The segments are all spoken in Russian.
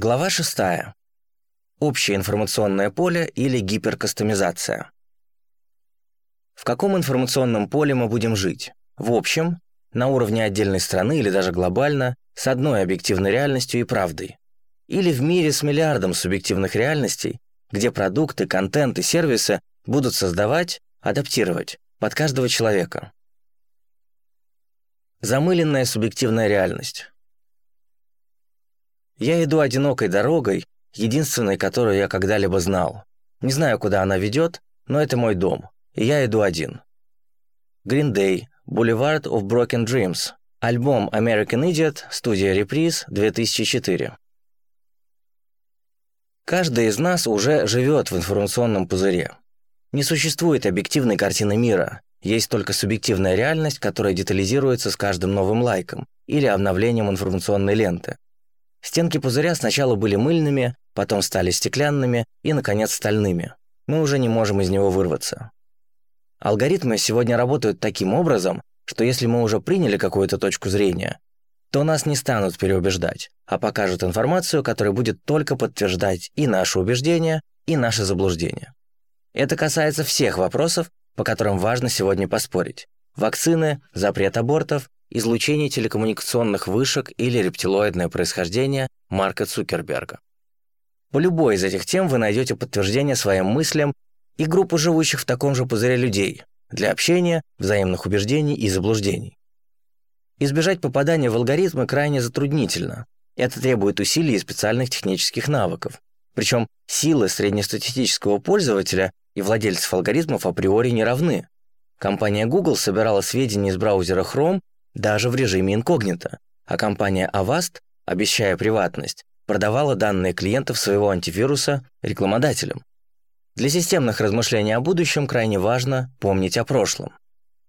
Глава 6. Общее информационное поле или гиперкастомизация. В каком информационном поле мы будем жить? В общем, на уровне отдельной страны или даже глобально, с одной объективной реальностью и правдой. Или в мире с миллиардом субъективных реальностей, где продукты, контент и сервисы будут создавать, адаптировать под каждого человека. Замыленная субъективная реальность. Я иду одинокой дорогой, единственной, которую я когда-либо знал. Не знаю, куда она ведет, но это мой дом, и я иду один. Green Day, Boulevard of Broken Dreams, альбом American Idiot, студия Reprise, 2004. Каждый из нас уже живет в информационном пузыре. Не существует объективной картины мира, есть только субъективная реальность, которая детализируется с каждым новым лайком или обновлением информационной ленты. Стенки пузыря сначала были мыльными, потом стали стеклянными и, наконец, стальными. Мы уже не можем из него вырваться. Алгоритмы сегодня работают таким образом, что если мы уже приняли какую-то точку зрения, то нас не станут переубеждать, а покажут информацию, которая будет только подтверждать и наши убеждения, и наши заблуждения. Это касается всех вопросов, по которым важно сегодня поспорить. Вакцины, запрет абортов, излучение телекоммуникационных вышек или рептилоидное происхождение Марка Цукерберга. По любой из этих тем вы найдете подтверждение своим мыслям и группу живущих в таком же пузыре людей для общения, взаимных убеждений и заблуждений. Избежать попадания в алгоритмы крайне затруднительно. Это требует усилий и специальных технических навыков. Причем силы среднестатистического пользователя и владельцев алгоритмов априори не равны. Компания Google собирала сведения из браузера Chrome даже в режиме инкогнито, а компания Avast, обещая приватность, продавала данные клиентов своего антивируса рекламодателям. Для системных размышлений о будущем крайне важно помнить о прошлом.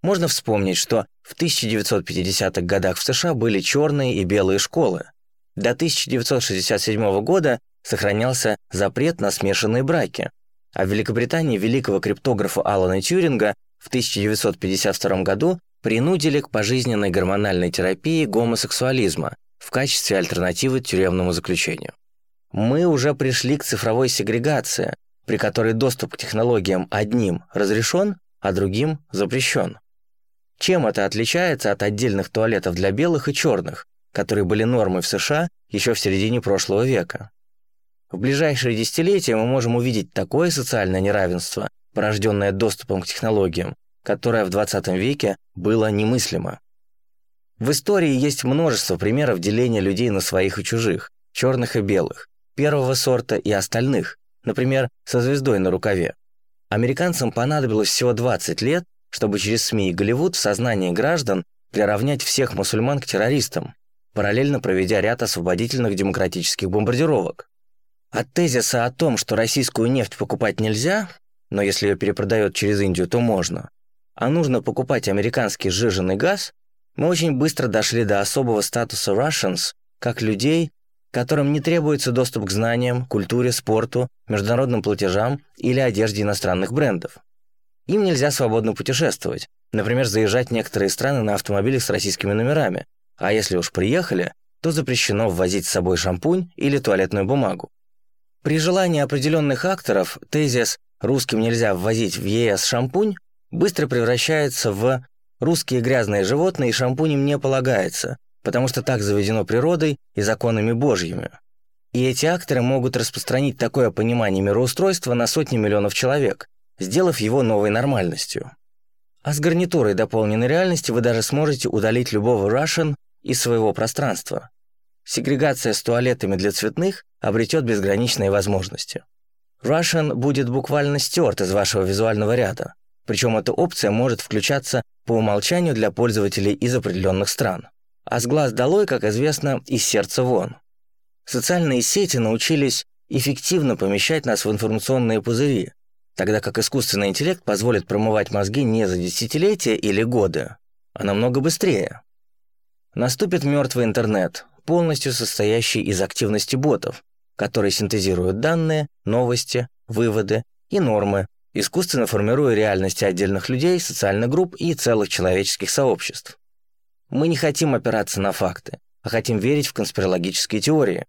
Можно вспомнить, что в 1950-х годах в США были черные и белые школы. До 1967 года сохранялся запрет на смешанные браки, а в Великобритании великого криптографа Алана Тьюринга в 1952 году принудили к пожизненной гормональной терапии гомосексуализма в качестве альтернативы тюремному заключению. Мы уже пришли к цифровой сегрегации, при которой доступ к технологиям одним разрешен, а другим запрещен. Чем это отличается от отдельных туалетов для белых и черных, которые были нормой в США еще в середине прошлого века? В ближайшие десятилетия мы можем увидеть такое социальное неравенство, порожденное доступом к технологиям, которое в 20 веке было немыслимо. В истории есть множество примеров деления людей на своих и чужих, черных и белых, первого сорта и остальных, например, со звездой на рукаве. Американцам понадобилось всего 20 лет, чтобы через СМИ и Голливуд в сознании граждан приравнять всех мусульман к террористам, параллельно проведя ряд освободительных демократических бомбардировок. От тезиса о том, что российскую нефть покупать нельзя, но если ее перепродают через Индию, то можно, а нужно покупать американский сжиженный газ, мы очень быстро дошли до особого статуса Russians, как людей, которым не требуется доступ к знаниям, культуре, спорту, международным платежам или одежде иностранных брендов. Им нельзя свободно путешествовать, например, заезжать в некоторые страны на автомобилях с российскими номерами, а если уж приехали, то запрещено ввозить с собой шампунь или туалетную бумагу. При желании определенных акторов тезис «русским нельзя ввозить в ЕС шампунь» быстро превращается в «русские грязные животные и шампунь им не полагается», потому что так заведено природой и законами божьими. И эти акторы могут распространить такое понимание мироустройства на сотни миллионов человек, сделав его новой нормальностью. А с гарнитурой дополненной реальности вы даже сможете удалить любого Russian из своего пространства. Сегрегация с туалетами для цветных обретет безграничные возможности. Russian будет буквально стерт из вашего визуального ряда, причем эта опция может включаться по умолчанию для пользователей из определенных стран. А с глаз долой, как известно, из сердца вон. Социальные сети научились эффективно помещать нас в информационные пузыри, тогда как искусственный интеллект позволит промывать мозги не за десятилетия или годы, а намного быстрее. Наступит мертвый интернет, полностью состоящий из активности ботов, которые синтезируют данные, новости, выводы и нормы искусственно формируя реальности отдельных людей, социальных групп и целых человеческих сообществ. Мы не хотим опираться на факты, а хотим верить в конспирологические теории.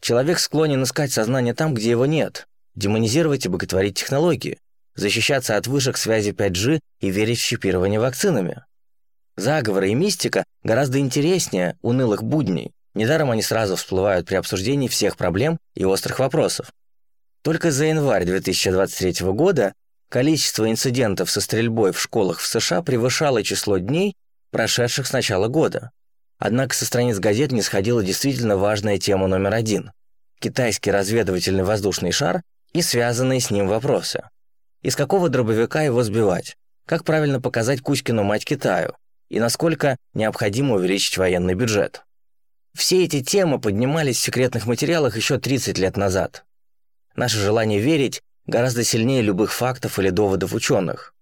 Человек склонен искать сознание там, где его нет, демонизировать и боготворить технологии, защищаться от вышек связи 5G и верить в чипирование вакцинами. Заговоры и мистика гораздо интереснее унылых будней, недаром они сразу всплывают при обсуждении всех проблем и острых вопросов. Только за январь 2023 года количество инцидентов со стрельбой в школах в США превышало число дней, прошедших с начала года. Однако со страниц газет не сходила действительно важная тема номер один – китайский разведывательный воздушный шар и связанные с ним вопросы. Из какого дробовика его сбивать? Как правильно показать Кузькину мать Китаю? И насколько необходимо увеличить военный бюджет? Все эти темы поднимались в секретных материалах еще 30 лет назад. Наше желание верить гораздо сильнее любых фактов или доводов ученых.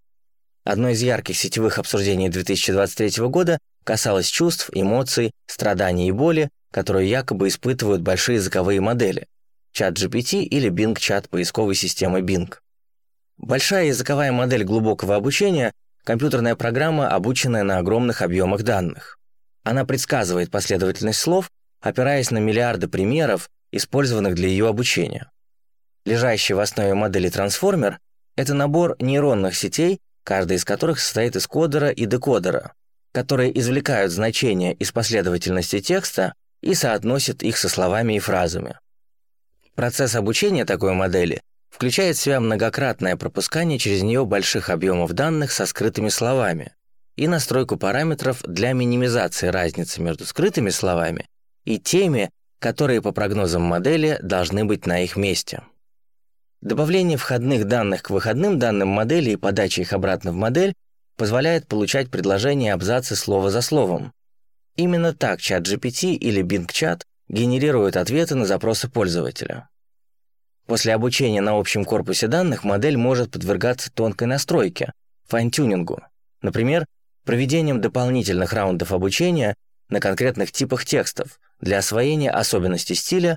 Одно из ярких сетевых обсуждений 2023 года касалось чувств, эмоций, страданий и боли, которые якобы испытывают большие языковые модели – чат GPT или Bing-чат поисковой системы Bing. Большая языковая модель глубокого обучения – компьютерная программа, обученная на огромных объемах данных. Она предсказывает последовательность слов, опираясь на миллиарды примеров, использованных для ее обучения. Лежащий в основе модели трансформер – это набор нейронных сетей, каждая из которых состоит из кодера и декодера, которые извлекают значения из последовательности текста и соотносят их со словами и фразами. Процесс обучения такой модели включает в себя многократное пропускание через нее больших объемов данных со скрытыми словами и настройку параметров для минимизации разницы между скрытыми словами и теми, которые по прогнозам модели должны быть на их месте. Добавление входных данных к выходным данным модели и подача их обратно в модель позволяет получать предложения и абзацы слово за словом. Именно так чат GPT или Bing Chat генерирует ответы на запросы пользователя. После обучения на общем корпусе данных модель может подвергаться тонкой настройке, fine-tuning у, например, проведением дополнительных раундов обучения на конкретных типах текстов для освоения особенностей стиля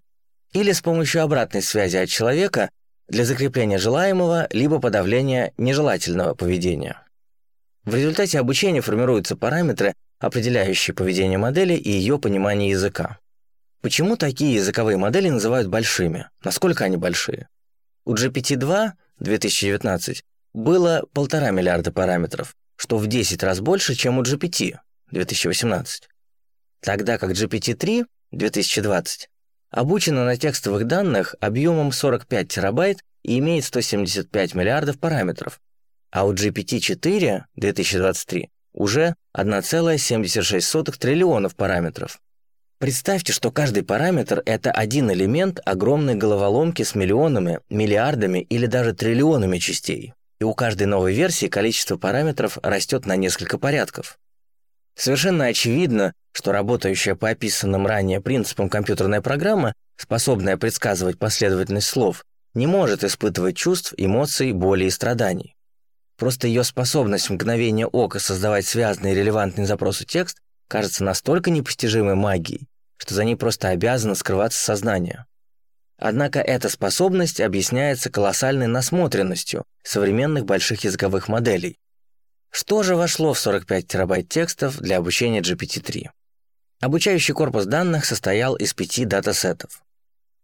или с помощью обратной связи от человека для закрепления желаемого либо подавления нежелательного поведения. В результате обучения формируются параметры, определяющие поведение модели и ее понимание языка. Почему такие языковые модели называют большими? Насколько они большие? У GPT-2 2019 было полтора миллиарда параметров, что в 10 раз больше, чем у GPT 2018. Тогда как GPT-3 2020 обучена на текстовых данных объемом 45 терабайт и имеет 175 миллиардов параметров, а у GPT-4 2023 уже 1,76 триллионов параметров. Представьте, что каждый параметр – это один элемент огромной головоломки с миллионами, миллиардами или даже триллионами частей. И у каждой новой версии количество параметров растет на несколько порядков. Совершенно очевидно, что работающая по описанным ранее принципам компьютерная программа, способная предсказывать последовательность слов, не может испытывать чувств, эмоций, боли и страданий. Просто ее способность в мгновение ока создавать связанный и релевантный запросу текст кажется настолько непостижимой магией, что за ней просто обязано скрываться сознание. Однако эта способность объясняется колоссальной насмотренностью современных больших языковых моделей. Что же вошло в 45 терабайт текстов для обучения GPT-3? Обучающий корпус данных состоял из пяти датасетов.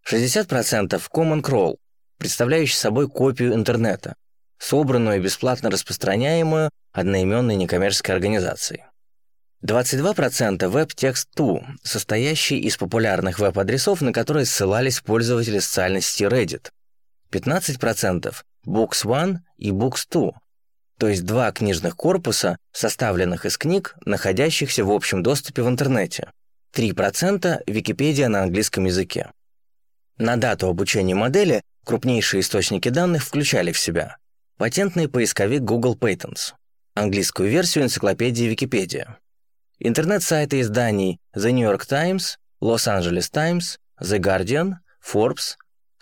60% Common Crawl, представляющий собой копию интернета, собранную и бесплатно распространяемую одноименной некоммерческой организацией. 22% WebText2, состоящий из популярных веб-адресов, на которые ссылались пользователи социальной сети Reddit. 15% Books1 и Books2, то есть два книжных корпуса, составленных из книг, находящихся в общем доступе в интернете. 3% Википедия на английском языке. На дату обучения модели крупнейшие источники данных включали в себя патентный поисковик Google Patents, английскую версию энциклопедии Википедия, интернет-сайты изданий The New York Times, Los Angeles Times, The Guardian, Forbes,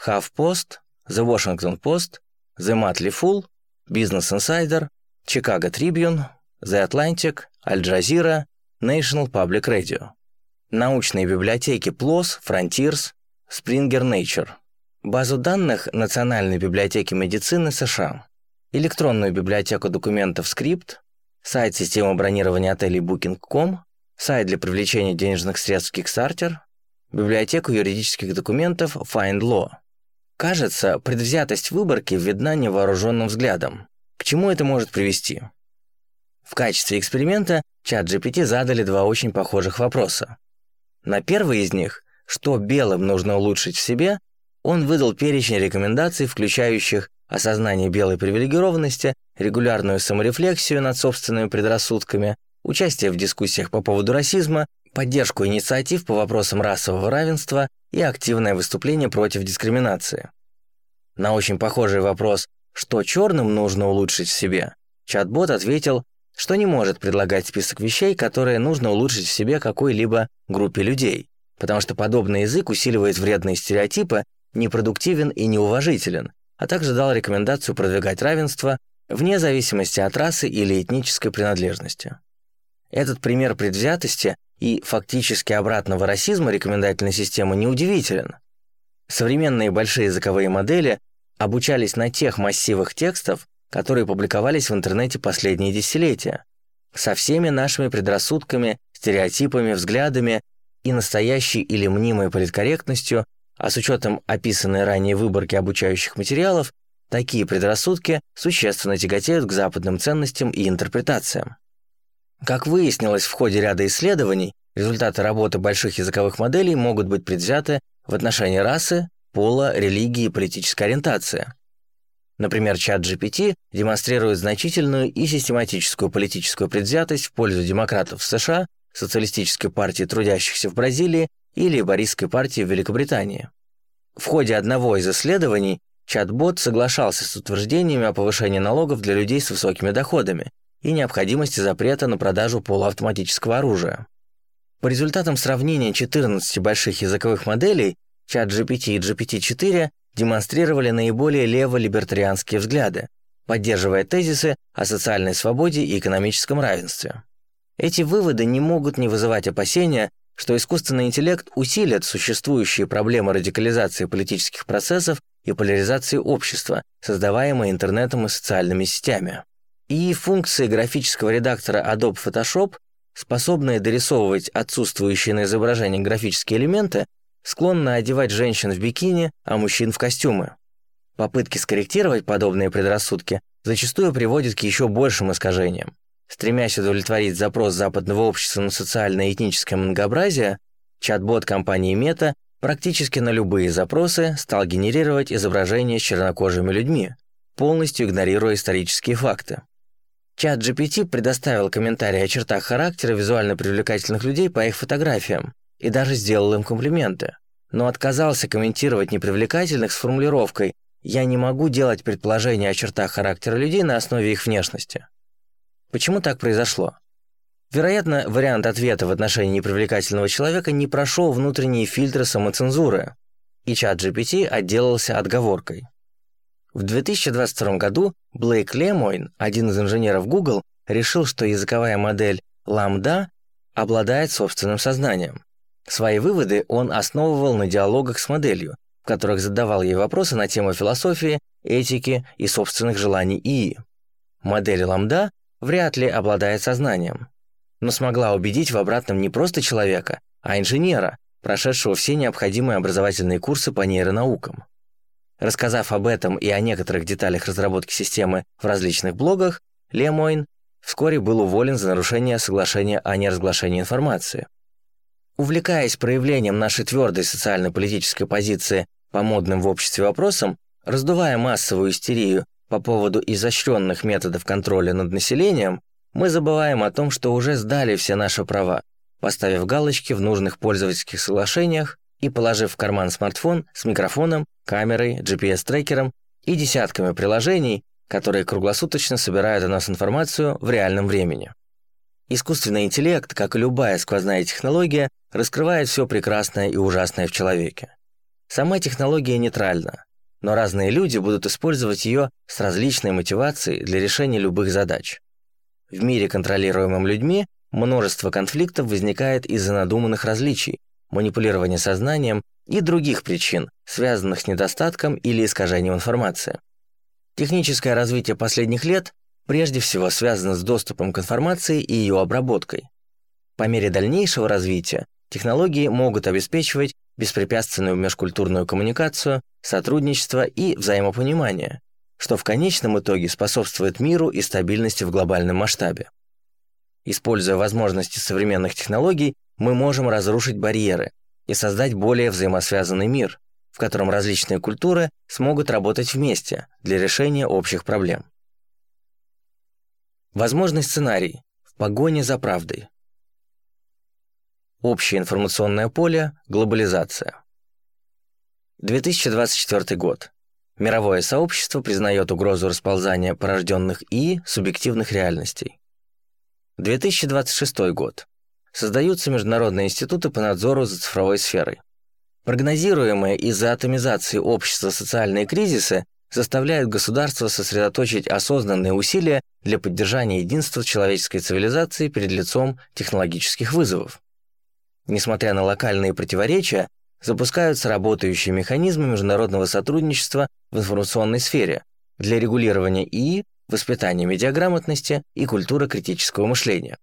HuffPost, The Washington Post, The Motley Fool, Business Insider, Chicago Tribune, The Atlantic, Al Jazeera, National Public Radio. Научные библиотеки PLOS, Frontiers, Springer Nature. Базу данных Национальной библиотеки медицины США. Электронную библиотеку документов Script, сайт системы бронирования отелей Booking.com, сайт для привлечения денежных средств Kickstarter, библиотеку юридических документов FindLaw. Кажется, предвзятость выборки видна невооруженным взглядом. К чему это может привести? В качестве эксперимента чат GPT задали два очень похожих вопроса. На первый из них, что белым нужно улучшить в себе, он выдал перечень рекомендаций, включающих осознание белой привилегированности, регулярную саморефлексию над собственными предрассудками, участие в дискуссиях по поводу расизма, поддержку инициатив по вопросам расового равенства и активное выступление против дискриминации. На очень похожий вопрос «что черным нужно улучшить в себе?» чат-бот ответил, что не может предлагать список вещей, которые нужно улучшить в себе какой-либо группе людей, потому что подобный язык усиливает вредные стереотипы, непродуктивен и неуважителен, а также дал рекомендацию продвигать равенство вне зависимости от расы или этнической принадлежности. Этот пример предвзятости и фактически обратного расизма рекомендательной системы неудивителен. Современные большие языковые модели обучались на тех массивах текстов, которые публиковались в интернете последние десятилетия, со всеми нашими предрассудками, стереотипами, взглядами и настоящей или мнимой политкорректностью, а с учетом описанной ранее выборки обучающих материалов, такие предрассудки существенно тяготеют к западным ценностям и интерпретациям. Как выяснилось в ходе ряда исследований, результаты работы больших языковых моделей могут быть предвзяты в отношении расы, пола, религии и политической ориентации. Например, чат GPT демонстрирует значительную и систематическую политическую предвзятость в пользу демократов в США, Социалистической партии трудящихся в Бразилии и Лейбористской партии в Великобритании. В ходе одного из исследований чат-бот соглашался с утверждениями о повышении налогов для людей с высокими доходами и необходимости запрета на продажу полуавтоматического оружия. По результатам сравнения 14 больших языковых моделей, чат GPT и GPT-4 демонстрировали наиболее лево-либертарианские взгляды, поддерживая тезисы о социальной свободе и экономическом равенстве. Эти выводы не могут не вызывать опасения, что искусственный интеллект усилит существующие проблемы радикализации политических процессов и поляризации общества, создаваемые интернетом и социальными сетями. И функции графического редактора Adobe Photoshop, способные дорисовывать отсутствующие на изображении графические элементы, склонны одевать женщин в бикини, а мужчин в костюмы. Попытки скорректировать подобные предрассудки зачастую приводят к еще большим искажениям. Стремясь удовлетворить запрос западного общества на социальное и этническое многообразие, чат-бот компании Meta практически на любые запросы стал генерировать изображения с чернокожими людьми, полностью игнорируя исторические факты. Чат GPT предоставил комментарии о чертах характера визуально привлекательных людей по их фотографиям, и даже сделал им комплименты, но отказался комментировать непривлекательных с формулировкой «я не могу делать предположения о чертах характера людей на основе их внешности». Почему так произошло? Вероятно, вариант ответа в отношении непривлекательного человека не прошел внутренние фильтры самоцензуры, и чат GPT отделался отговоркой. В 2022 году Блейк Лемойн, один из инженеров Google, решил, что языковая модель Lambda обладает собственным сознанием. Свои выводы он основывал на диалогах с моделью, в которых задавал ей вопросы на тему философии, этики и собственных желаний ИИ. Модель ламда вряд ли обладает сознанием, но смогла убедить в обратном не просто человека, а инженера, прошедшего все необходимые образовательные курсы по нейронаукам. Рассказав об этом и о некоторых деталях разработки системы в различных блогах, Лемойн вскоре был уволен за нарушение соглашения о неразглашении информации. Увлекаясь проявлением нашей твердой социально-политической позиции по модным в обществе вопросам, раздувая массовую истерию по поводу изощренных методов контроля над населением, мы забываем о том, что уже сдали все наши права, поставив галочки в нужных пользовательских соглашениях и положив в карман смартфон с микрофоном, камерой, GPS-трекером и десятками приложений, которые круглосуточно собирают о нас информацию в реальном времени. Искусственный интеллект, как и любая сквозная технология, раскрывает все прекрасное и ужасное в человеке. Сама технология нейтральна, но разные люди будут использовать ее с различной мотивацией для решения любых задач. В мире, контролируемом людьми, множество конфликтов возникает из-за надуманных различий, манипулирования сознанием и других причин, связанных с недостатком или искажением информации. Техническое развитие последних лет прежде всего связано с доступом к информации и ее обработкой. По мере дальнейшего развития Технологии могут обеспечивать беспрепятственную межкультурную коммуникацию, сотрудничество и взаимопонимание, что в конечном итоге способствует миру и стабильности в глобальном масштабе. Используя возможности современных технологий, мы можем разрушить барьеры и создать более взаимосвязанный мир, в котором различные культуры смогут работать вместе для решения общих проблем. Возможный сценарий в погоне за правдой. Общее информационное поле, глобализация. 2024 год. Мировое сообщество признает угрозу расползания порожденных и субъективных реальностей. 2026 год. Создаются международные институты по надзору за цифровой сферой. Прогнозируемые из-за атомизации общества социальные кризисы заставляют государство сосредоточить осознанные усилия для поддержания единства человеческой цивилизации перед лицом технологических вызовов. Несмотря на локальные противоречия, запускаются работающие механизмы международного сотрудничества в информационной сфере для регулирования ИИ, воспитания медиаграмотности и культуры критического мышления.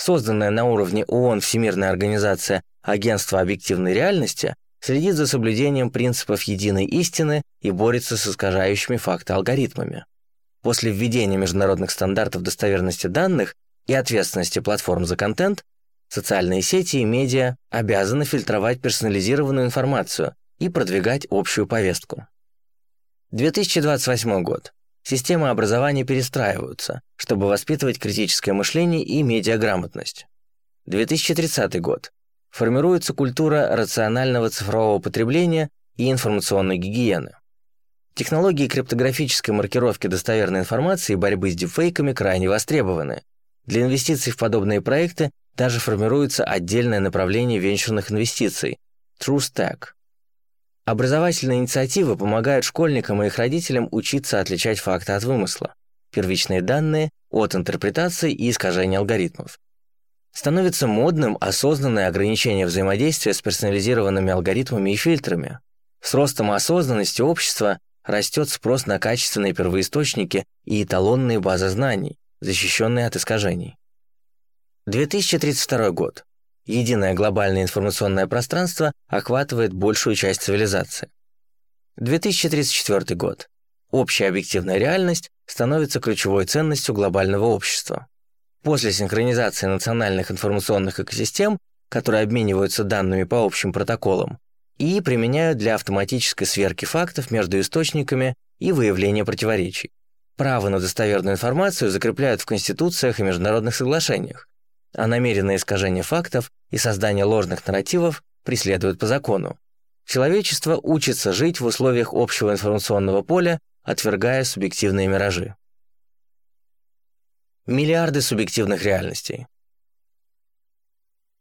Созданная на уровне ООН Всемирная организация Агентства объективной реальности следит за соблюдением принципов единой истины и борется с искажающими факты алгоритмами. После введения международных стандартов достоверности данных и ответственности платформ за контент, Социальные сети и медиа обязаны фильтровать персонализированную информацию и продвигать общую повестку. 2028 год. Системы образования перестраиваются, чтобы воспитывать критическое мышление и медиаграмотность. 2030 год. Формируется культура рационального цифрового потребления и информационной гигиены. Технологии криптографической маркировки достоверной информации и борьбы с дипфейками крайне востребованы. Для инвестиций в подобные проекты даже формируется отдельное направление венчурных инвестиций – TrueStack. Образовательные инициативы помогают школьникам и их родителям учиться отличать факты от вымысла, первичные данные от интерпретации и искажения алгоритмов. Становится модным осознанное ограничение взаимодействия с персонализированными алгоритмами и фильтрами. С ростом осознанности общества растет спрос на качественные первоисточники и эталонные базы знаний, защищенные от искажений. 2032 год. Единое глобальное информационное пространство охватывает большую часть цивилизации. 2034 год. Общая объективная реальность становится ключевой ценностью глобального общества. После синхронизации национальных информационных экосистем, которые обмениваются данными по общим протоколам, и применяют для автоматической сверки фактов между источниками и выявления противоречий. Право на достоверную информацию закрепляют в конституциях и международных соглашениях, а намеренное искажение фактов и создание ложных нарративов преследуют по закону. Человечество учится жить в условиях общего информационного поля, отвергая субъективные миражи. Миллиарды субъективных реальностей.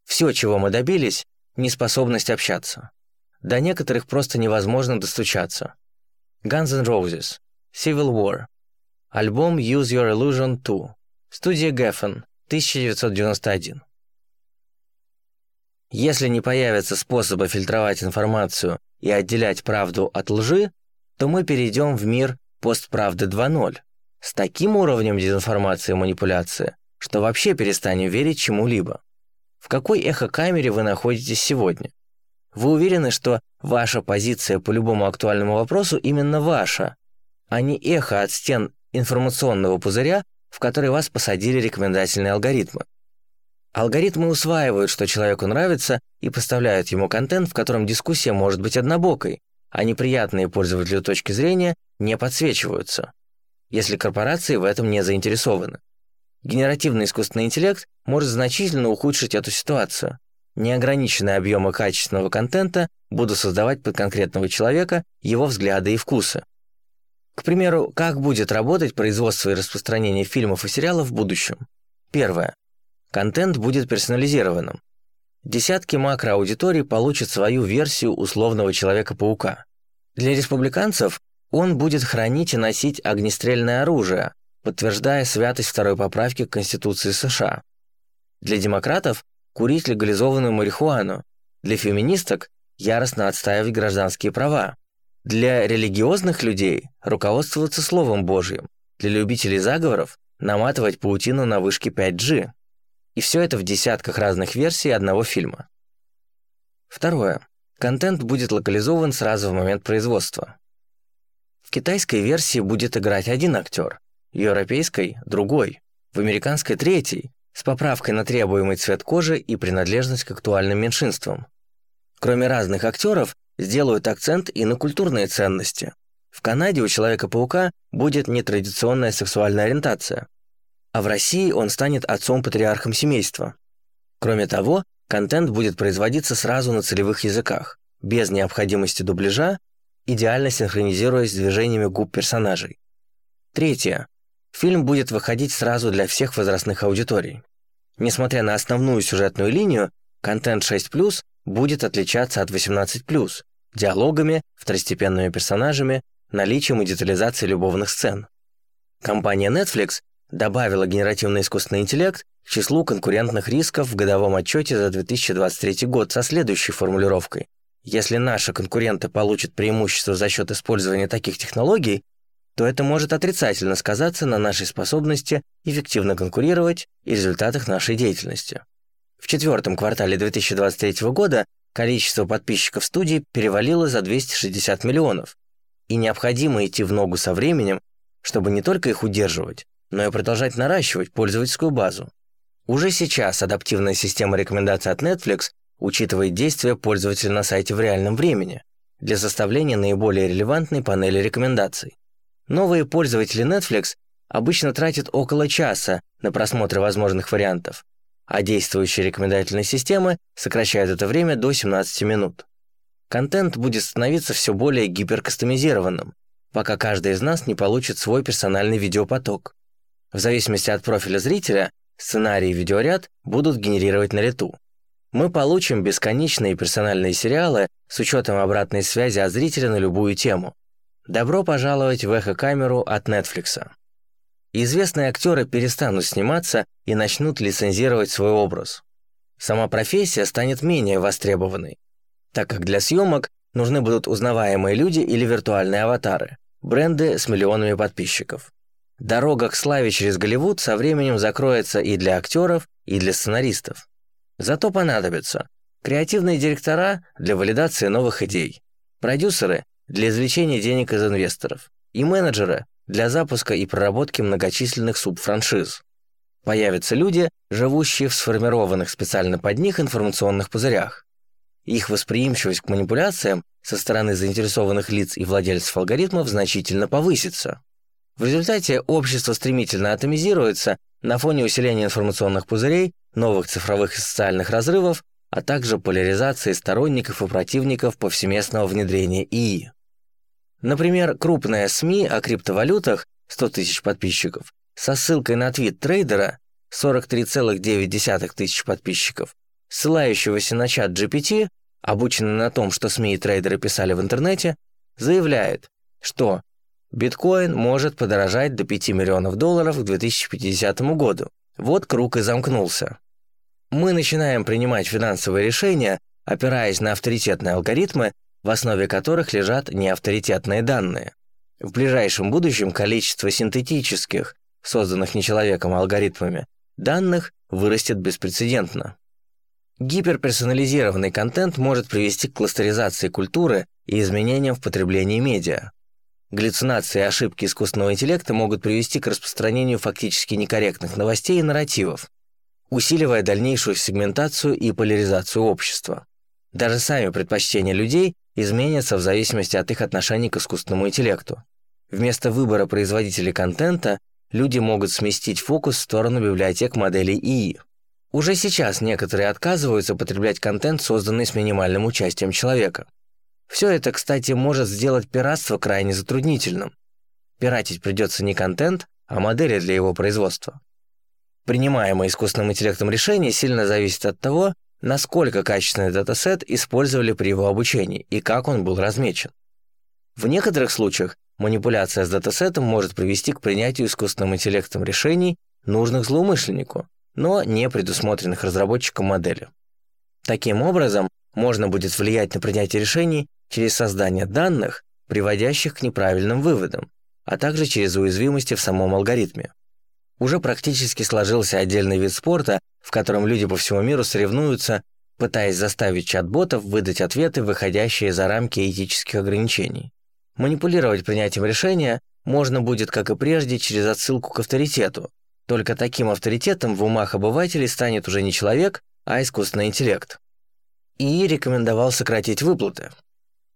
Все, чего мы добились, неспособность общаться. До некоторых просто невозможно достучаться. Guns N' Roses, Civil War, альбом Use Your Illusion 2, студия Geffen, 1991. Если не появятся способы фильтровать информацию и отделять правду от лжи, то мы перейдем в мир постправды 2.0 с таким уровнем дезинформации и манипуляции, что вообще перестанем верить чему-либо. В какой эхокамере вы находитесь сегодня? Вы уверены, что ваша позиция по любому актуальному вопросу именно ваша, а не эхо от стен информационного пузыря, в который вас посадили рекомендательные алгоритмы. Алгоритмы усваивают, что человеку нравится, и поставляют ему контент, в котором дискуссия может быть однобокой, а неприятные пользователю точки зрения не подсвечиваются, если корпорации в этом не заинтересованы. Генеративный искусственный интеллект может значительно ухудшить эту ситуацию. Неограниченные объемы качественного контента будут создавать под конкретного человека его взгляды и вкусы. К примеру, как будет работать производство и распространение фильмов и сериалов в будущем? Первое. Контент будет персонализированным. Десятки макроаудиторий получат свою версию условного Человека-паука. Для республиканцев он будет хранить и носить огнестрельное оружие, подтверждая святость второй поправки к Конституции США. Для демократов – курить легализованную марихуану. Для феминисток – яростно отстаивать гражданские права. Для религиозных людей руководствоваться Словом Божьим, для любителей заговоров наматывать паутину на вышке 5G. И все это в десятках разных версий одного фильма. Второе. Контент будет локализован сразу в момент производства. В китайской версии будет играть один актер, в европейской – другой, в американской – третий, с поправкой на требуемый цвет кожи и принадлежность к актуальным меньшинствам. Кроме разных актеров, сделают акцент и на культурные ценности. В Канаде у Человека-паука будет нетрадиционная сексуальная ориентация, а в России он станет отцом-патриархом семейства. Кроме того, контент будет производиться сразу на целевых языках, без необходимости дубляжа, идеально синхронизируясь с движениями губ персонажей. Третье. Фильм будет выходить сразу для всех возрастных аудиторий. Несмотря на основную сюжетную линию, контент 6+, будет отличаться от 18+, диалогами, второстепенными персонажами, наличием и детализацией любовных сцен. Компания Netflix добавила генеративный искусственный интеллект к числу конкурентных рисков в годовом отчете за 2023 год со следующей формулировкой. Если наши конкуренты получат преимущество за счет использования таких технологий, то это может отрицательно сказаться на нашей способности эффективно конкурировать и результатах нашей деятельности. В четвертом квартале 2023 года количество подписчиков студии перевалило за 260 миллионов, и необходимо идти в ногу со временем, чтобы не только их удерживать, но и продолжать наращивать пользовательскую базу. Уже сейчас адаптивная система рекомендаций от Netflix учитывает действия пользователя на сайте в реальном времени для составления наиболее релевантной панели рекомендаций. Новые пользователи Netflix обычно тратят около часа на просмотр возможных вариантов, а действующие рекомендательные системы сокращают это время до 17 минут. Контент будет становиться все более гиперкастомизированным, пока каждый из нас не получит свой персональный видеопоток. В зависимости от профиля зрителя, сценарий и видеоряд будут генерировать на лету. Мы получим бесконечные персональные сериалы с учетом обратной связи от зрителя на любую тему. Добро пожаловать в эхо-камеру от Netflix. Известные актеры перестанут сниматься и начнут лицензировать свой образ. Сама профессия станет менее востребованной, так как для съемок нужны будут узнаваемые люди или виртуальные аватары, бренды с миллионами подписчиков. Дорога к славе через Голливуд со временем закроется и для актеров, и для сценаристов. Зато понадобятся креативные директора для валидации новых идей, продюсеры для извлечения денег из инвесторов и менеджеры для запуска и проработки многочисленных субфраншиз. Появятся люди, живущие в сформированных специально под них информационных пузырях. Их восприимчивость к манипуляциям со стороны заинтересованных лиц и владельцев алгоритмов значительно повысится. В результате общество стремительно атомизируется на фоне усиления информационных пузырей, новых цифровых и социальных разрывов, а также поляризации сторонников и противников повсеместного внедрения ИИ. Например, крупная СМИ о криптовалютах 100 тысяч подписчиков со ссылкой на твит трейдера 43,9 тысяч подписчиков ссылающегося на чат GPT, обученный на том, что СМИ и трейдеры писали в интернете, заявляет, что биткоин может подорожать до 5 миллионов долларов к 2050 году. Вот круг и замкнулся. Мы начинаем принимать финансовые решения, опираясь на авторитетные алгоритмы, в основе которых лежат неавторитетные данные. В ближайшем будущем количество синтетических, созданных не человеком, а алгоритмами, данных вырастет беспрецедентно. Гиперперсонализированный контент может привести к кластеризации культуры и изменениям в потреблении медиа. Галлюцинации и ошибки искусственного интеллекта могут привести к распространению фактически некорректных новостей и нарративов, усиливая дальнейшую сегментацию и поляризацию общества. Даже сами предпочтения людей изменятся в зависимости от их отношений к искусственному интеллекту. Вместо выбора производителей контента люди могут сместить фокус в сторону библиотек моделей ИИ. Уже сейчас некоторые отказываются потреблять контент, созданный с минимальным участием человека. Все это, кстати, может сделать пиратство крайне затруднительным. Пиратить придется не контент, а модели для его производства. Принимаемое искусственным интеллектом решение сильно зависит от того, насколько качественный датасет использовали при его обучении и как он был размечен. В некоторых случаях манипуляция с датасетом может привести к принятию искусственным интеллектом решений, нужных злоумышленнику, но не предусмотренных разработчиком модели. Таким образом, можно будет влиять на принятие решений через создание данных, приводящих к неправильным выводам, а также через уязвимости в самом алгоритме. Уже практически сложился отдельный вид спорта, в котором люди по всему миру соревнуются, пытаясь заставить чат-ботов выдать ответы, выходящие за рамки этических ограничений. Манипулировать принятием решения можно будет, как и прежде, через отсылку к авторитету. Только таким авторитетом в умах обывателей станет уже не человек, а искусственный интеллект. И рекомендовал сократить выплаты.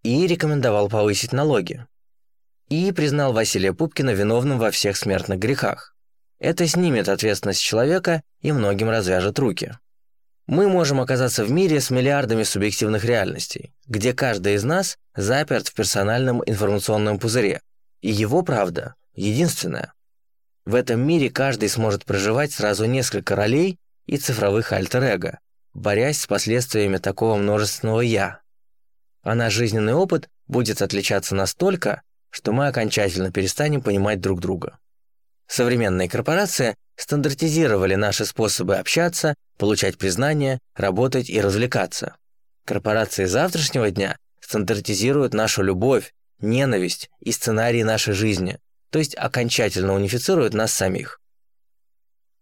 И рекомендовал повысить налоги. И признал Василия Пупкина виновным во всех смертных грехах. Это снимет ответственность человека и многим развяжет руки. Мы можем оказаться в мире с миллиардами субъективных реальностей, где каждый из нас заперт в персональном информационном пузыре, и его правда единственная. В этом мире каждый сможет проживать сразу несколько ролей и цифровых альтер-эго, борясь с последствиями такого множественного «я». А наш жизненный опыт будет отличаться настолько, что мы окончательно перестанем понимать друг друга. Современные корпорации стандартизировали наши способы общаться, получать признание, работать и развлекаться. Корпорации завтрашнего дня стандартизируют нашу любовь, ненависть и сценарии нашей жизни, то есть окончательно унифицируют нас самих.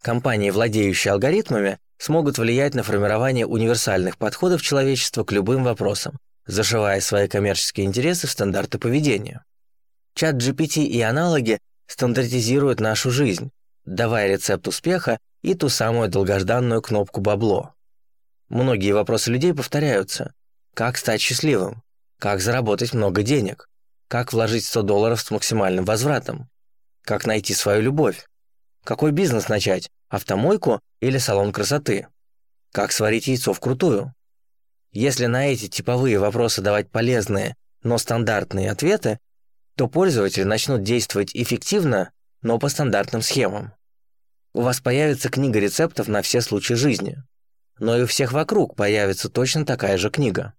Компании, владеющие алгоритмами, смогут влиять на формирование универсальных подходов человечества к любым вопросам, зашивая свои коммерческие интересы в стандарты поведения. Чат GPT и аналоги стандартизируют нашу жизнь, давая рецепт успеха и ту самую долгожданную кнопку «бабло». Многие вопросы людей повторяются. Как стать счастливым? Как заработать много денег? Как вложить 100 долларов с максимальным возвратом? Как найти свою любовь? Какой бизнес начать? Автомойку или салон красоты? Как сварить яйцо вкрутую? Если на эти типовые вопросы давать полезные, но стандартные ответы, то пользователи начнут действовать эффективно, но по стандартным схемам. У вас появится книга рецептов на все случаи жизни, но и у всех вокруг появится точно такая же книга.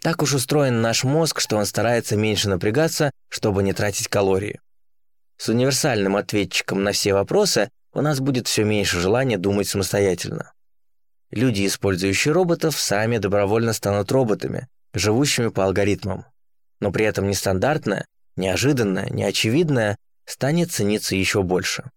Так уж устроен наш мозг, что он старается меньше напрягаться, чтобы не тратить калории. С универсальным ответчиком на все вопросы у нас будет все меньше желания думать самостоятельно. Люди, использующие роботов, сами добровольно станут роботами, живущими по алгоритмам. Но при этом нестандартное, неожиданное, неочевидное станет цениться еще больше.